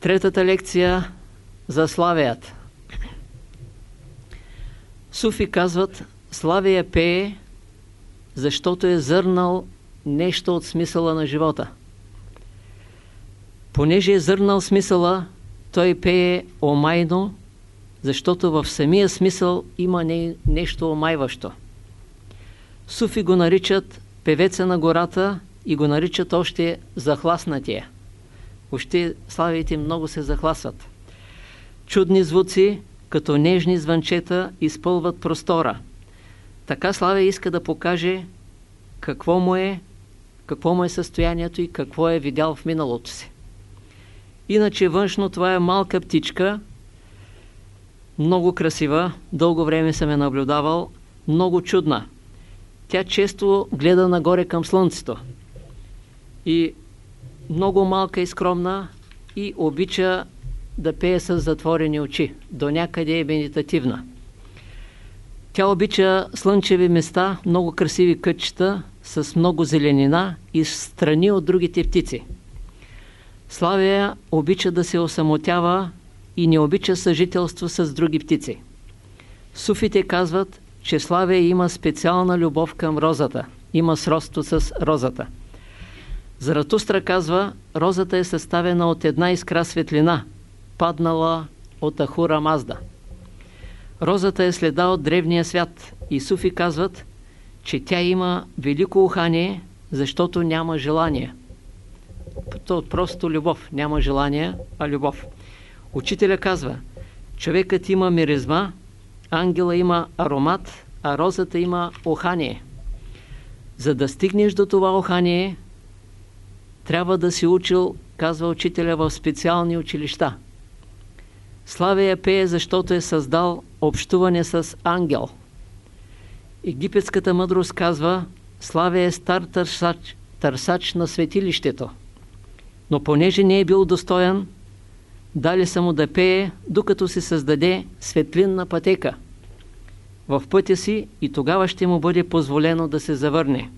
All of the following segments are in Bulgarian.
Третата лекция за Славият. Суфи казват, Славия пее, защото е зърнал нещо от смисъла на живота. Понеже е зърнал смисъла, той пее омайно, защото в самия смисъл има не, нещо омайващо. Суфи го наричат певеца на гората и го наричат още захласнатия. Още славите много се захласват. Чудни звуци, като нежни звънчета, изпълват простора. Така Славя иска да покаже какво му е, какво му е състоянието и какво е видял в миналото си. Иначе външно това е малка птичка, много красива, дълго време съм е наблюдавал, много чудна. Тя често гледа нагоре към слънцето и много малка и скромна и обича да пее с затворени очи. До някъде е медитативна. Тя обича слънчеви места, много красиви кътчета с много зеленина и страни от другите птици. Славия обича да се осамотява и не обича съжителство с други птици. Суфите казват, че Славия има специална любов към розата. Има сродство с розата. Заратустра казва, розата е съставена от една искра светлина, паднала от Ахура Мазда. Розата е следа от древния свят и суфи казват, че тя има велико ухание, защото няма желание. То просто любов. Няма желание, а любов. Учителя казва, човекът има миризма, ангела има аромат, а розата има ухание. За да стигнеш до това ухание, трябва да си учил, казва учителя, в специални училища. Славия пее, защото е създал общуване с ангел. Египетската мъдрост казва, Славия е стар търсач, търсач на светилището. Но понеже не е бил достоен, дали са му да пее, докато се създаде светлинна пътека в пътя си и тогава ще му бъде позволено да се завърне.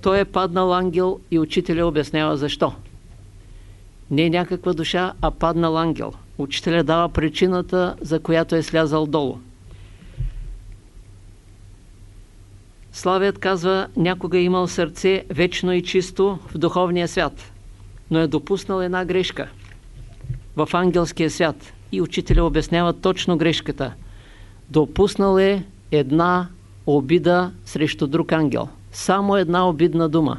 Той е паднал ангел и учителя обяснява защо. Не е някаква душа, а паднал ангел. Учителя дава причината, за която е слязал долу. Славият казва, някога е имал сърце вечно и чисто в духовния свят, но е допуснал една грешка в ангелския свят. И учителя обяснява точно грешката. Допуснал е една обида срещу друг ангел. Само една обидна дума.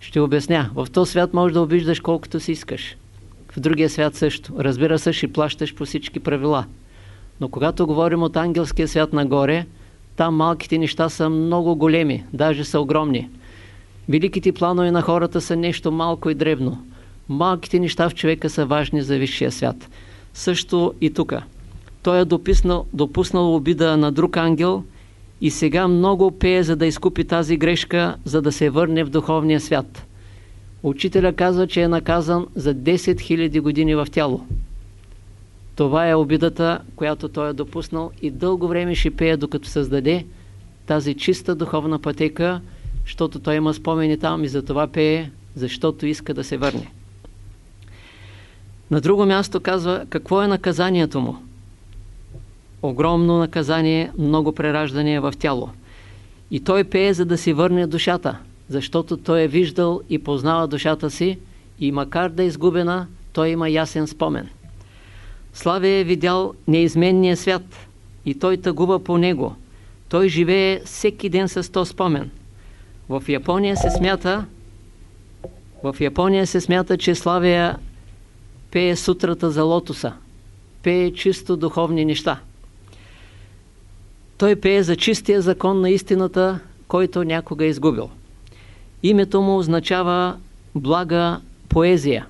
Ще обясня. В този свят можеш да обиждаш колкото си искаш. В другия свят също. Разбира се, ще плащаш по всички правила. Но когато говорим от ангелския свят нагоре, там малките неща са много големи, даже са огромни. Великите планове на хората са нещо малко и дребно. Малките неща в човека са важни за висшия свят. Също и тук. Той е допуснал, допуснал обида на друг ангел и сега много пее, за да изкупи тази грешка, за да се върне в духовния свят. Учителя казва, че е наказан за 10 000 години в тяло. Това е обидата, която той е допуснал и дълго време ще пее, докато създаде тази чиста духовна пътека, защото той има спомени там и за това пее, защото иска да се върне. На друго място казва какво е наказанието му. Огромно наказание, много прераждане в тяло. И той пее, за да си върне душата, защото той е виждал и познава душата си и макар да е изгубена, той има ясен спомен. Славе е видял неизменния свят и той тъгува по него. Той живее всеки ден с този спомен. В Япония се смята в Япония се смята, че Славия пее сутрата за лотоса. Пее чисто духовни неща. Той пее за чистия закон на истината, който някога е изгубил. Името му означава блага поезия.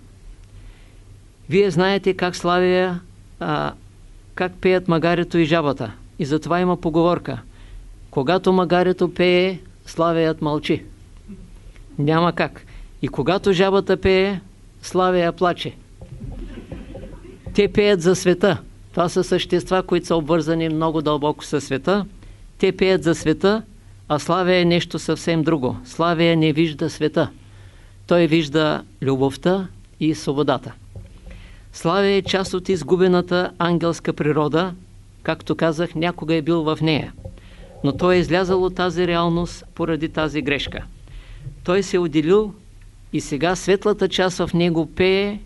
Вие знаете как Славия, а, как пеят магарето и жабата. И затова има поговорка. Когато магарето пее, Славият мълчи. Няма как. И когато жабата пее, Славия плаче. Те пеят за света. Това са същества, които са обвързани много дълбоко със света. Те пеят за света, а Славия е нещо съвсем друго. Славия не вижда света. Той вижда любовта и свободата. Славя е част от изгубената ангелска природа, както казах, някога е бил в нея. Но той е излязал от тази реалност поради тази грешка. Той се е отделил и сега светлата част в него пее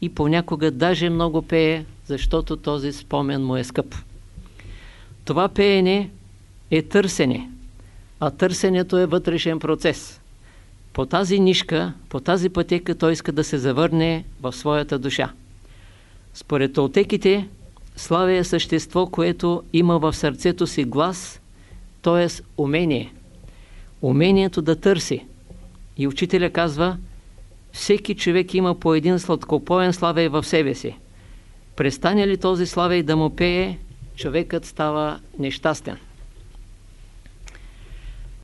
и понякога даже много пее, защото този спомен му е скъп. Това пеене е търсене, а търсенето е вътрешен процес. По тази нишка, по тази пътека той иска да се завърне в своята душа. Според толтеките, славя е същество, което има в сърцето си глас, т.е. умение. Умението да търси. И учителя казва, всеки човек има по един сладкопоен славей в себе си. Престане ли този славей да му пее, човекът става нещастен.